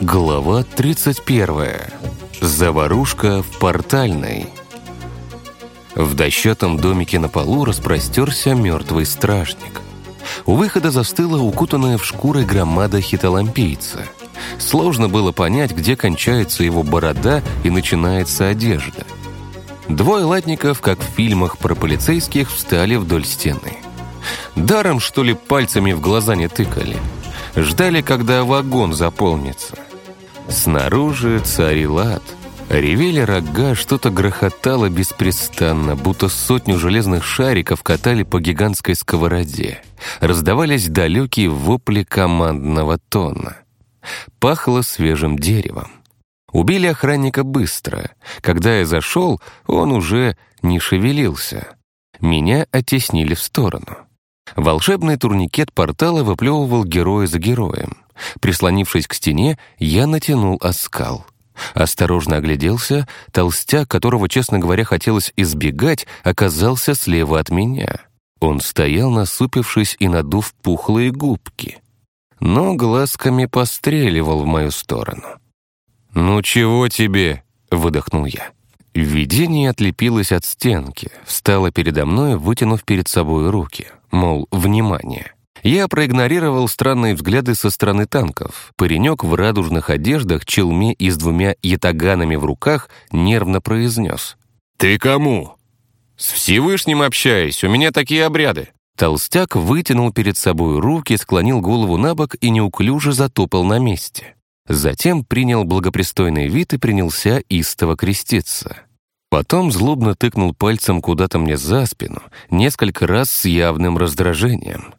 Глава 31. Заварушка в портальной. В дощатом домике на полу распростерся мертвый стражник. У выхода застыла укутанная в шкуры громада хитолампийца. Сложно было понять, где кончается его борода и начинается одежда. Двое латников, как в фильмах про полицейских, встали вдоль стены. Даром, что ли, пальцами в глаза не тыкали. Ждали, когда вагон заполнится. Снаружи царил ад. Ревели рога, что-то грохотало беспрестанно, будто сотню железных шариков катали по гигантской сковороде. Раздавались далекие вопли командного тона. Пахло свежим деревом. Убили охранника быстро. Когда я зашел, он уже не шевелился. Меня оттеснили в сторону. Волшебный турникет портала выплевывал героя за героем. Прислонившись к стене, я натянул оскал. Осторожно огляделся, толстяк, которого, честно говоря, хотелось избегать, оказался слева от меня. Он стоял, насупившись и надув пухлые губки. Но глазками постреливал в мою сторону. «Ну чего тебе?» — выдохнул я. Видение отлепилось от стенки, встало передо мной, вытянув перед собой руки, мол, внимание. Я проигнорировал странные взгляды со стороны танков. Паренек в радужных одеждах, челме и с двумя ятаганами в руках нервно произнес. «Ты кому?» «С Всевышним общаюсь, у меня такие обряды». Толстяк вытянул перед собой руки, склонил голову на бок и неуклюже затопал на месте. Затем принял благопристойный вид и принялся истово креститься. Потом злобно тыкнул пальцем куда-то мне за спину, несколько раз с явным раздражением.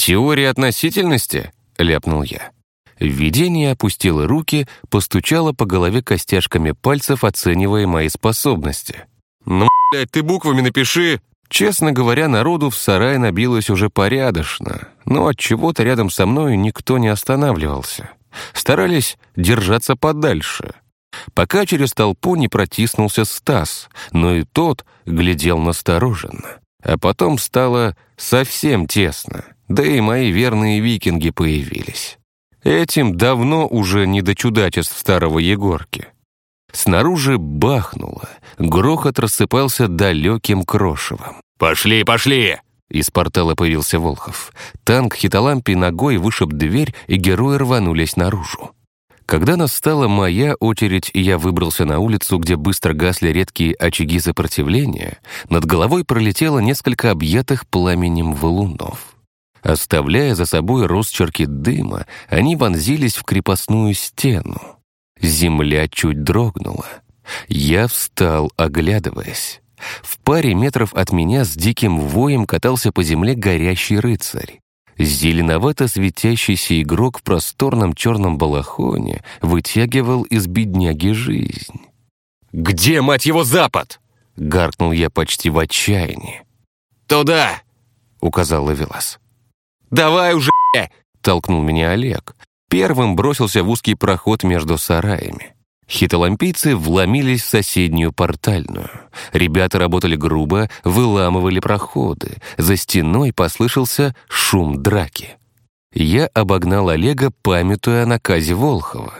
«Теория относительности?» — ляпнул я. Видение опустило руки, постучало по голове костяшками пальцев, оценивая мои способности. «Ну, блядь, ты буквами напиши!» Честно говоря, народу в сарае набилось уже порядочно, но от чего то рядом со мной никто не останавливался. Старались держаться подальше. Пока через толпу не протиснулся Стас, но и тот глядел настороженно. А потом стало совсем тесно. Да и мои верные викинги появились. Этим давно уже не до чудачеств старого Егорки. Снаружи бахнуло, грохот рассыпался далеким крошевом. «Пошли, пошли!» Из портала появился Волхов. Танк хитолампий ногой вышиб дверь, и герои рванулись наружу. Когда настала моя очередь, и я выбрался на улицу, где быстро гасли редкие очаги сопротивления, над головой пролетело несколько объятых пламенем валунов. Оставляя за собой росчерки дыма, они вонзились в крепостную стену. Земля чуть дрогнула. Я встал, оглядываясь. В паре метров от меня с диким воем катался по земле горящий рыцарь. Зеленовато светящийся игрок в просторном черном балахоне вытягивал из бедняги жизнь. «Где, мать его, запад?» — гаркнул я почти в отчаянии. «Туда!» — указал Лавелас. «Давай уже, толкнул меня Олег. Первым бросился в узкий проход между сараями. Хитолампийцы вломились в соседнюю портальную. Ребята работали грубо, выламывали проходы. За стеной послышался шум драки. Я обогнал Олега, памятуя о наказе Волхова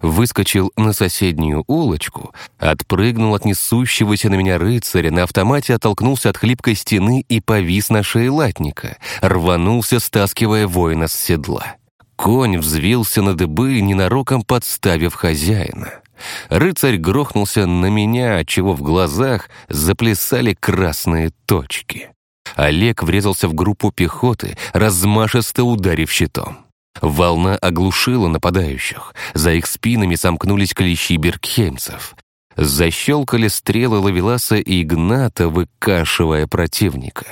выскочил на соседнюю улочку, отпрыгнул от несущегося на меня рыцаря, на автомате оттолкнулся от хлипкой стены и повис на шее латника, рванулся, стаскивая воина с седла. Конь взвился на дыбы, ненароком подставив хозяина. Рыцарь грохнулся на меня, отчего в глазах заплясали красные точки. Олег врезался в группу пехоты, размашисто ударив щитом. Волна оглушила нападающих. За их спинами сомкнулись клещи бергхеймцев. Защелкали стрелы Лавеласа и Игната, выкашивая противника.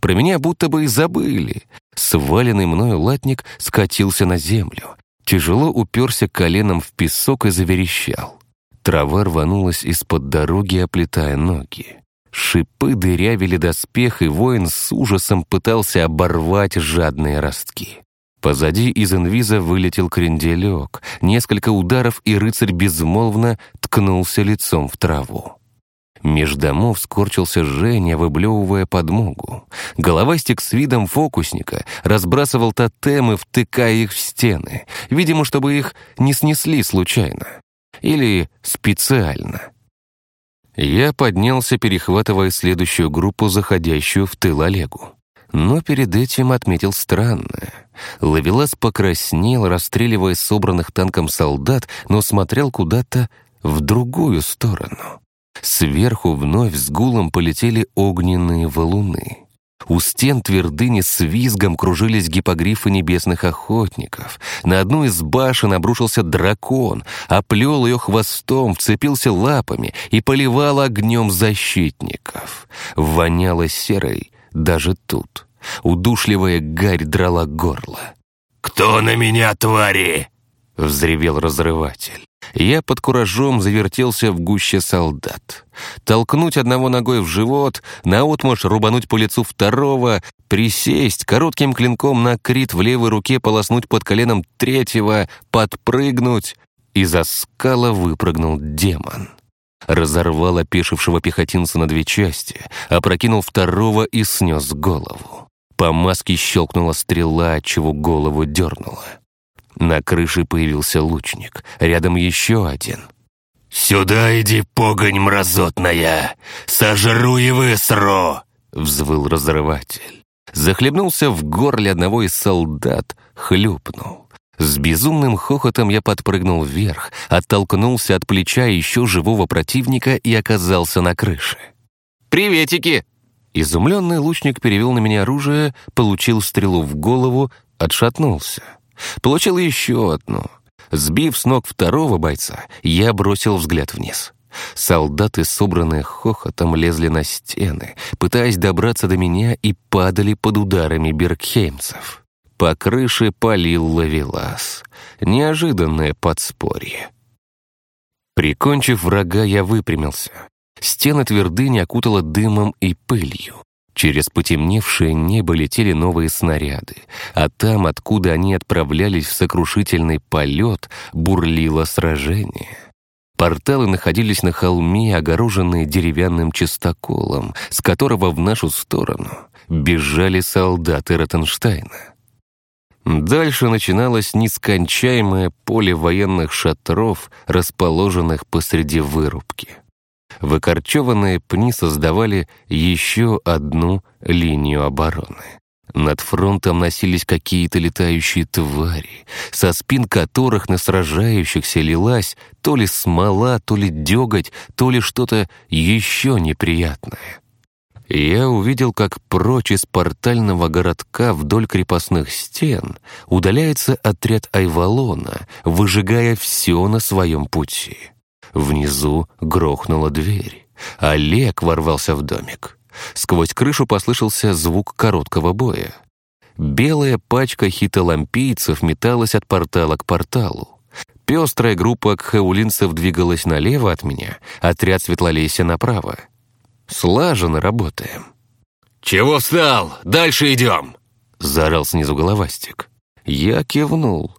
Про меня будто бы и забыли. Сваленный мною латник скатился на землю. Тяжело уперся коленом в песок и заверещал. Трава рванулась из-под дороги, оплетая ноги. Шипы дырявили доспех, и воин с ужасом пытался оборвать жадные ростки. Позади из инвиза вылетел кренделек. Несколько ударов, и рыцарь безмолвно ткнулся лицом в траву. Меж домов скорчился Женя, выблевывая подмогу. Головастик с видом фокусника разбрасывал тотемы, втыкая их в стены, видимо, чтобы их не снесли случайно. Или специально. Я поднялся, перехватывая следующую группу, заходящую в тыл Олегу. Но перед этим отметил странное. Лавелас покраснел, расстреливая собранных танком солдат, но смотрел куда-то в другую сторону. Сверху вновь с гулом полетели огненные валуны. У стен твердыни с визгом кружились гипогрифы небесных охотников. На одну из башен обрушился дракон, оплел ее хвостом, вцепился лапами и поливал огнем защитников. Воняло серой даже тут. Удушливая гарь драла горло. «Кто на меня, твари?» — взревел разрыватель. Я под куражом завертелся в гуще солдат. Толкнуть одного ногой в живот, наотмашь рубануть по лицу второго, присесть, коротким клинком на крит в левой руке полоснуть под коленом третьего, подпрыгнуть. Из-за скала выпрыгнул демон. Разорвал опешившего пехотинца на две части, опрокинул второго и снес голову. По маске щелкнула стрела, чего голову дернула. На крыше появился лучник, рядом еще один. «Сюда иди, погонь мразотная! Сожру и высру!» — взвыл разрыватель. Захлебнулся в горле одного из солдат, хлюпнул. С безумным хохотом я подпрыгнул вверх, оттолкнулся от плеча еще живого противника и оказался на крыше. «Приветики!» Изумленный лучник перевел на меня оружие, получил стрелу в голову, отшатнулся. Получил еще одну. Сбив с ног второго бойца, я бросил взгляд вниз. Солдаты, собранные хохотом, лезли на стены, пытаясь добраться до меня и падали под ударами бергхеймцев. По крыше полил лавелас. Неожиданное подспорье. Прикончив врага, я выпрямился. Стены твердыни окутала дымом и пылью. Через потемневшее небо летели новые снаряды, а там, откуда они отправлялись в сокрушительный полет, бурлило сражение. Порталы находились на холме, огороженные деревянным чистоколом, с которого в нашу сторону бежали солдаты Ротенштейна. Дальше начиналось нескончаемое поле военных шатров, расположенных посреди вырубки выкорчеванные пни создавали еще одну линию обороны. Над фронтом носились какие-то летающие твари, со спин которых на сражающихся лилась то ли смола, то ли деготь, то ли что-то еще неприятное. Я увидел, как прочь из портального городка вдоль крепостных стен удаляется отряд Айвалона, выжигая все на своем пути. Внизу грохнула дверь. Олег ворвался в домик. Сквозь крышу послышался звук короткого боя. Белая пачка хитолампийцев металась от портала к порталу. Пестрая группа кхаулинцев двигалась налево от меня, отряд Светлолесия направо. Слаженно работаем. «Чего встал? Дальше идем!» — заорал снизу головастик. Я кивнул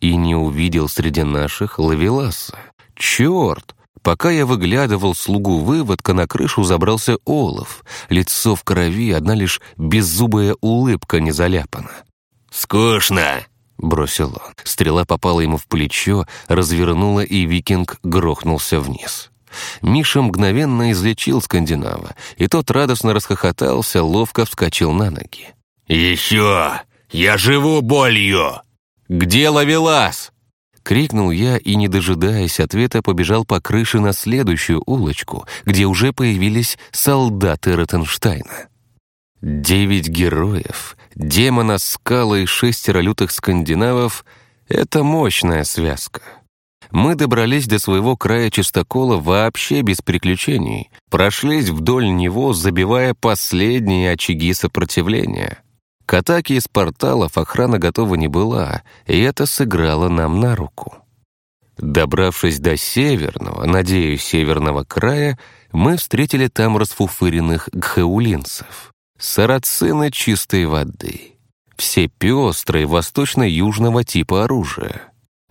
и не увидел среди наших лавеласа. Черт! Пока я выглядывал слугу выводка, на крышу забрался Олов. Лицо в крови, одна лишь беззубая улыбка не заляпана. «Скучно!» — бросил он. Стрела попала ему в плечо, развернула, и викинг грохнулся вниз. Миша мгновенно излечил скандинава, и тот радостно расхохотался, ловко вскочил на ноги. «Еще! Я живу болью!» «Где ловелас?» Крикнул я и, не дожидаясь ответа, побежал по крыше на следующую улочку, где уже появились солдаты Ротенштейна. Девять героев, демона скала и шестеро лютых скандинавов — это мощная связка. Мы добрались до своего края чистокола вообще без приключений, прошлись вдоль него, забивая последние очаги сопротивления — к атаке из порталов охрана готова не была, и это сыграло нам на руку. Добравшись до северного, надеюсь, северного края, мы встретили там расфуфыренных гхаулинцев. Сарацины чистой воды. Все пестрые восточно-южного типа оружия.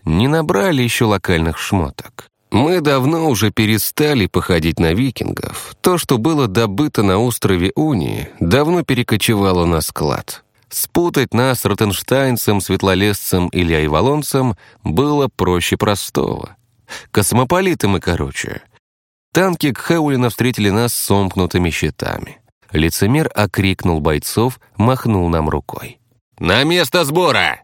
Не набрали еще локальных шмоток. Мы давно уже перестали походить на викингов. То, что было добыто на острове Унии, давно перекочевало на склад. Спутать нас с ротенштайнцем, светлолесцем или айвалонцем было проще простого. Космополиты мы короче. Танки Кхеулина встретили нас сомкнутыми щитами. Лицемер окрикнул бойцов, махнул нам рукой. «На место сбора!»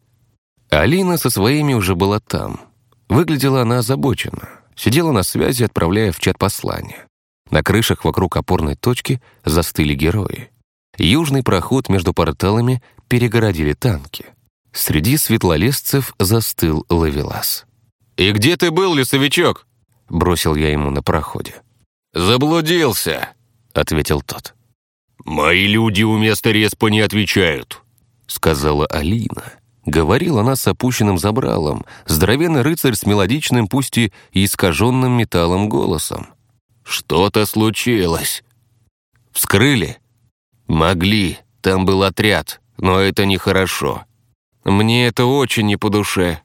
Алина со своими уже была там. Выглядела она озабоченно. Сидела на связи, отправляя в чат послания. На крышах вокруг опорной точки застыли герои. Южный проход между порталами перегородили танки. Среди светлолесцев застыл ловелас. «И где ты был, лесовичок?» — бросил я ему на проходе. «Заблудился», — ответил тот. «Мои люди у места респа не отвечают», — сказала Алина. Говорила она с опущенным забралом, здоровенный рыцарь с мелодичным, пусть и искаженным металлом голосом. «Что-то случилось». «Вскрыли?» «Могли. Там был отряд, но это нехорошо». «Мне это очень не по душе».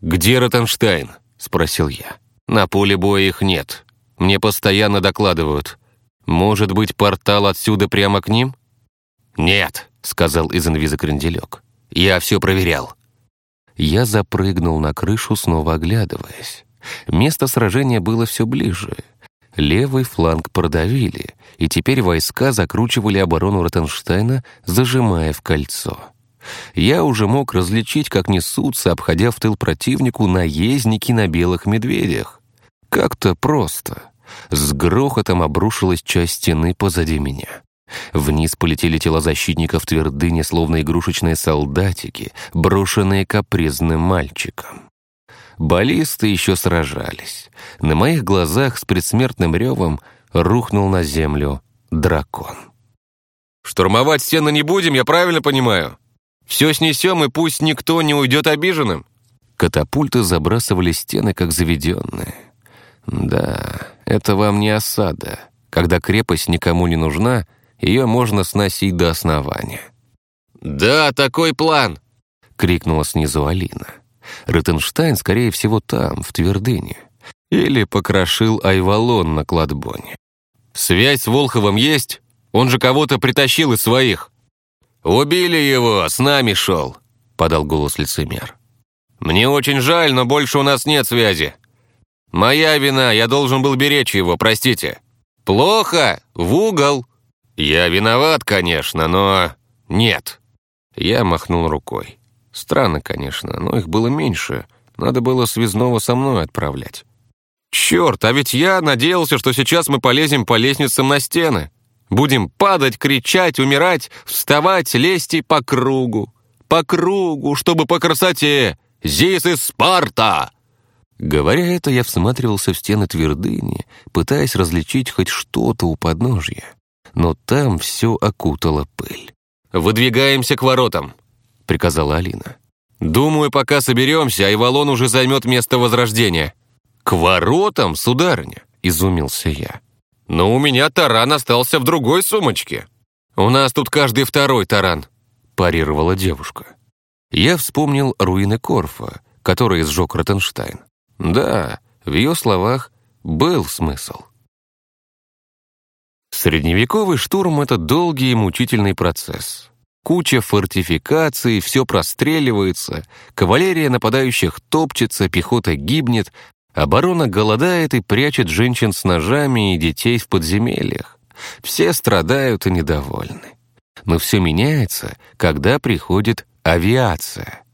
«Где Ротенштайн?» — спросил я. «На поле боя их нет. Мне постоянно докладывают. Может быть, портал отсюда прямо к ним?» «Нет», — сказал из инвиза Кренделек. Я все проверял». Я запрыгнул на крышу, снова оглядываясь. Место сражения было все ближе. Левый фланг продавили, и теперь войска закручивали оборону Ротенштейна, зажимая в кольцо. Я уже мог различить, как несутся, обходя в тыл противнику, наездники на белых медведях. Как-то просто. С грохотом обрушилась часть стены позади меня. Вниз полетели тела защитников твердыни, словно игрушечные солдатики, брошенные капризным мальчиком. Баллисты еще сражались. На моих глазах с предсмертным ревом рухнул на землю дракон. «Штурмовать стены не будем, я правильно понимаю? Все снесем, и пусть никто не уйдет обиженным». Катапульты забрасывали стены, как заведенные. Да, это вам не осада. Когда крепость никому не нужна — ее можно сносить до основания. «Да, такой план!» — крикнула снизу Алина. Ротенштайн, скорее всего, там, в Твердыне. Или покрошил Айвалон на кладбоне. «Связь с Волховым есть? Он же кого-то притащил из своих!» «Убили его, с нами шел!» — подал голос лицемер. «Мне очень жаль, но больше у нас нет связи. Моя вина, я должен был беречь его, простите. Плохо? В угол!» «Я виноват, конечно, но... нет». Я махнул рукой. Странно, конечно, но их было меньше. Надо было связного со мной отправлять. «Черт, а ведь я надеялся, что сейчас мы полезем по лестницам на стены. Будем падать, кричать, умирать, вставать, лезть и по кругу. По кругу, чтобы по красоте. Зис из Спарта!» Говоря это, я всматривался в стены твердыни, пытаясь различить хоть что-то у подножья но там все окутала пыль. «Выдвигаемся к воротам», — приказала Алина. «Думаю, пока соберемся, Айвалон уже займет место возрождения». «К воротам, сударыня?» — изумился я. «Но у меня таран остался в другой сумочке. У нас тут каждый второй таран», — парировала девушка. Я вспомнил руины Корфа, которые сжег Ротенштайн. Да, в ее словах был смысл. Средневековый штурм — это долгий и мучительный процесс. Куча фортификаций, все простреливается, кавалерия нападающих топчется, пехота гибнет, оборона голодает и прячет женщин с ножами и детей в подземельях. Все страдают и недовольны. Но все меняется, когда приходит авиация.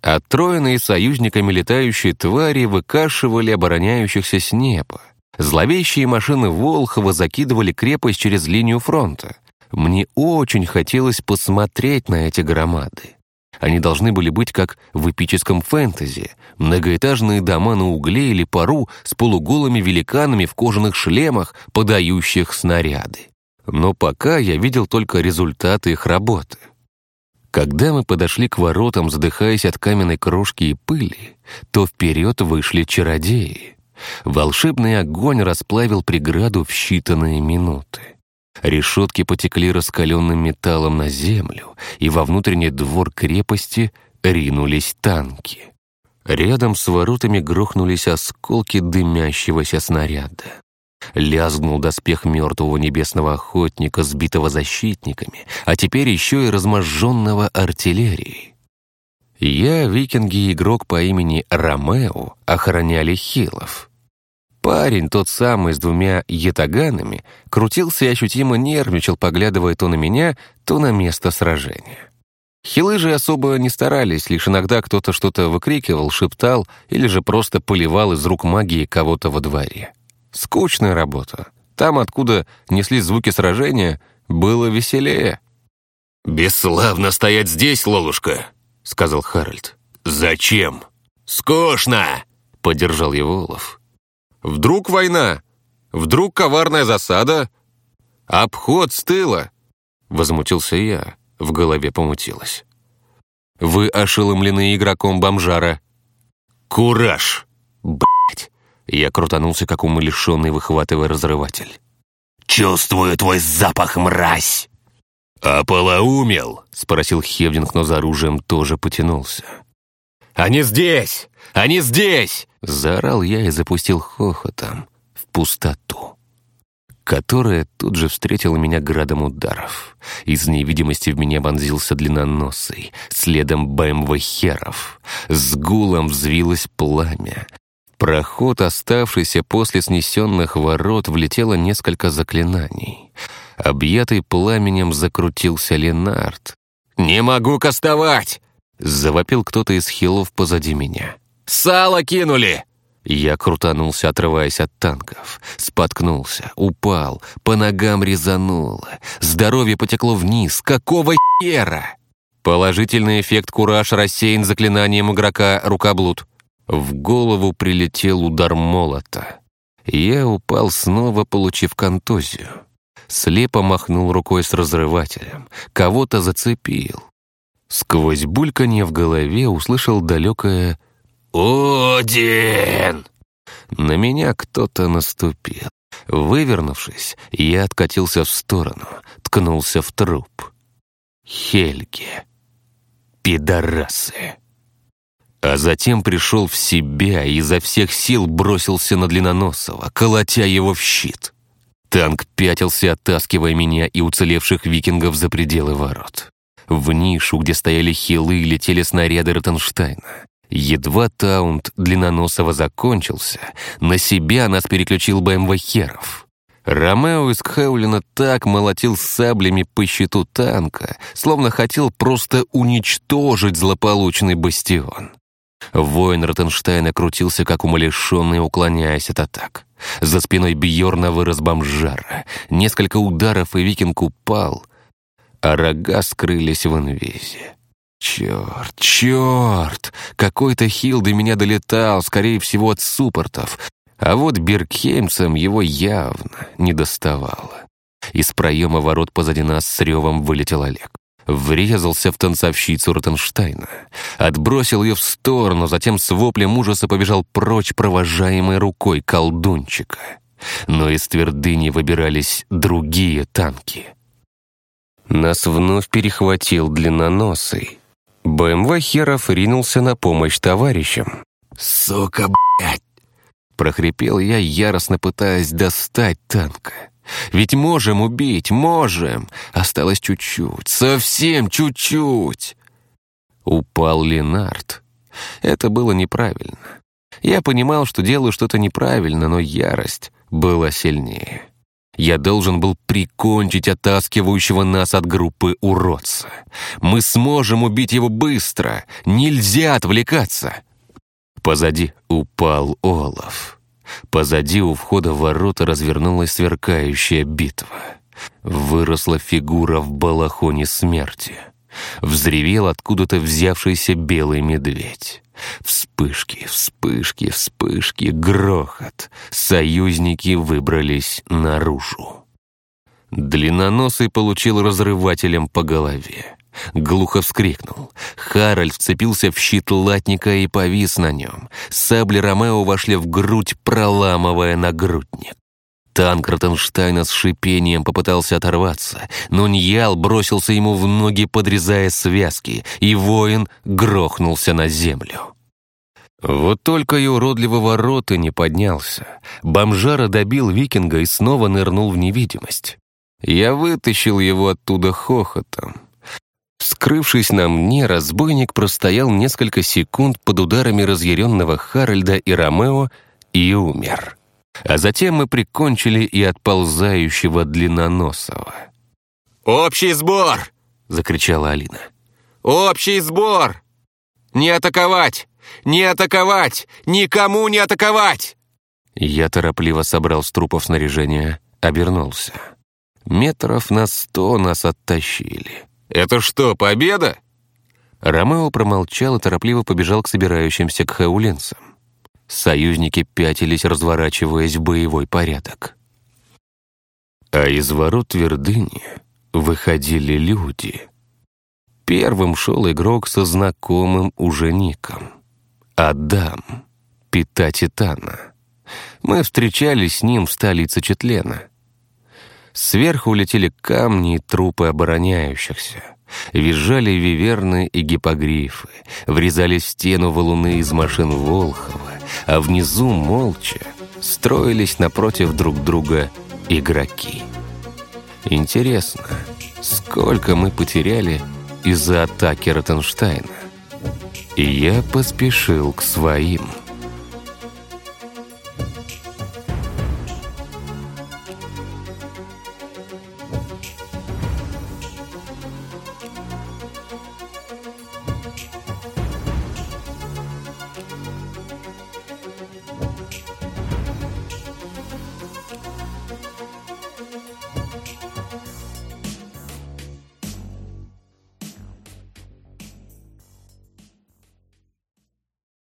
Отроенные союзниками летающие твари выкашивали обороняющихся с неба. Зловещие машины Волхова закидывали крепость через линию фронта. Мне очень хотелось посмотреть на эти громады. Они должны были быть как в эпическом фэнтези. Многоэтажные дома на угле или пару с полуголыми великанами в кожаных шлемах, подающих снаряды. Но пока я видел только результаты их работы. Когда мы подошли к воротам, задыхаясь от каменной крошки и пыли, то вперед вышли чародеи. Волшебный огонь расплавил преграду в считанные минуты. Решетки потекли раскаленным металлом на землю, и во внутренний двор крепости ринулись танки. Рядом с воротами грохнулись осколки дымящегося снаряда. Лязгнул доспех мертвого небесного охотника, сбитого защитниками, а теперь еще и разможженного артиллерией. Я, викинги игрок по имени Ромео, охраняли хилов. Парень, тот самый с двумя ятаганами, крутился и ощутимо нервничал, поглядывая то на меня, то на место сражения. Хилы же особо не старались, лишь иногда кто-то что-то выкрикивал, шептал или же просто поливал из рук магии кого-то во дворе. Скучная работа. Там, откуда несли звуки сражения, было веселее. «Бесславно стоять здесь, Лолушка», — сказал Харальд. «Зачем?» «Скучно!» — поддержал его Олаф. «Вдруг война? Вдруг коварная засада? Обход с тыла?» — возмутился я в голове помутилось. «Вы ошеломлены игроком бомжара». «Кураж!» «Блядь!» Я крутанулся, как умалишенный, выхватывая разрыватель. «Чувствую твой запах, мразь!» «Ополоумел?» — спросил Хевдинг, но за оружием тоже потянулся. «Они здесь! Они здесь!» — заорал я и запустил хохотом в пустоту которая тут же встретила меня градом ударов. Из невидимости в меня вонзился длинноносый, следом БМВ Херов. С гулом взвилось пламя. проход, оставшийся после снесенных ворот, влетело несколько заклинаний. Объятый пламенем закрутился Ленард. «Не могу кастовать!» — завопил кто-то из хилов позади меня. «Сало кинули!» Я крутанулся, отрываясь от танков. Споткнулся, упал, по ногам резануло. Здоровье потекло вниз. Какого хера? Положительный эффект кураж рассеян заклинанием игрока «Рукоблуд». В голову прилетел удар молота. Я упал снова, получив контузию. Слепо махнул рукой с разрывателем. Кого-то зацепил. Сквозь бульканье в голове услышал далекое «Один!» На меня кто-то наступил. Вывернувшись, я откатился в сторону, ткнулся в труп. Хельги. Пидорасы. А затем пришел в себя и изо всех сил бросился на Длинноносова, колотя его в щит. Танк пятился, оттаскивая меня и уцелевших викингов за пределы ворот. В нишу, где стояли хилы, летели снаряды Ротенштейна. Едва таунт длинноносого закончился, на себя нас переключил БМВ Херов. Ромео из Кхаулина так молотил саблями по щиту танка, словно хотел просто уничтожить злополучный бастион. Воин Ротенштейна крутился, как умалишенный, уклоняясь от атак. За спиной Бьорна вырос бомжара. Несколько ударов, и викинг упал, а рога скрылись в инвизе. Черт, черт! Какой-то хил до меня долетал, скорее всего, от суппортов. А вот Бергхеймцам его явно не доставало. Из проема ворот позади нас с ревом вылетел Олег. Врезался в танцовщицу Ротенштейна. Отбросил ее в сторону, затем с воплем ужаса побежал прочь, провожаемой рукой колдунчика. Но из твердыни выбирались другие танки. Нас вновь перехватил длинноносый. БМВ Херов ринулся на помощь товарищам. «Сука, блядь!» Прохрипел я, яростно пытаясь достать танка. «Ведь можем убить, можем! Осталось чуть-чуть, совсем чуть-чуть!» Упал Ленард. Это было неправильно. Я понимал, что делаю что-то неправильно, но ярость была сильнее. Я должен был прикончить оттаскивающего нас от группы уродца. Мы сможем убить его быстро. Нельзя отвлекаться. Позади упал Олаф. Позади у входа в ворота развернулась сверкающая битва. Выросла фигура в балахоне смерти. Взревел откуда-то взявшийся белый медведь. Вспышки, вспышки, вспышки, грохот. Союзники выбрались наружу. Длинноносый получил разрывателем по голове. Глухо вскрикнул. Харальд вцепился в щит латника и повис на нем. Сабли Ромео вошли в грудь, проламывая нагрудник. Танк Ротенштейна с шипением попытался оторваться, но Ньял бросился ему в ноги, подрезая связки, и воин грохнулся на землю. Вот только и уродливого рота не поднялся. Бомжара добил викинга и снова нырнул в невидимость. Я вытащил его оттуда хохотом. Скрывшись на мне, разбойник простоял несколько секунд под ударами разъяренного Харальда и Ромео и умер. А затем мы прикончили и отползающего длинноносого. «Общий сбор!» — закричала Алина. «Общий сбор! Не атаковать! Не атаковать! Никому не атаковать!» Я торопливо собрал с трупов снаряжение, обернулся. Метров на сто нас оттащили. «Это что, победа?» Ромео промолчал и торопливо побежал к собирающимся к хаулинцам. Союзники пятились, разворачиваясь в боевой порядок. А из ворот твердыни выходили люди. Первым шел игрок со знакомым уже ником. Адам, Пита Титана. Мы встречались с ним в столице Четлена. Сверху улетели камни и трупы обороняющихся. Визжали виверны и гипогрифы, врезались в стену валуны из машин Волхова, а внизу молча строились напротив друг друга игроки. Интересно, сколько мы потеряли из-за атаки Ротенштейна? И я поспешил к своим.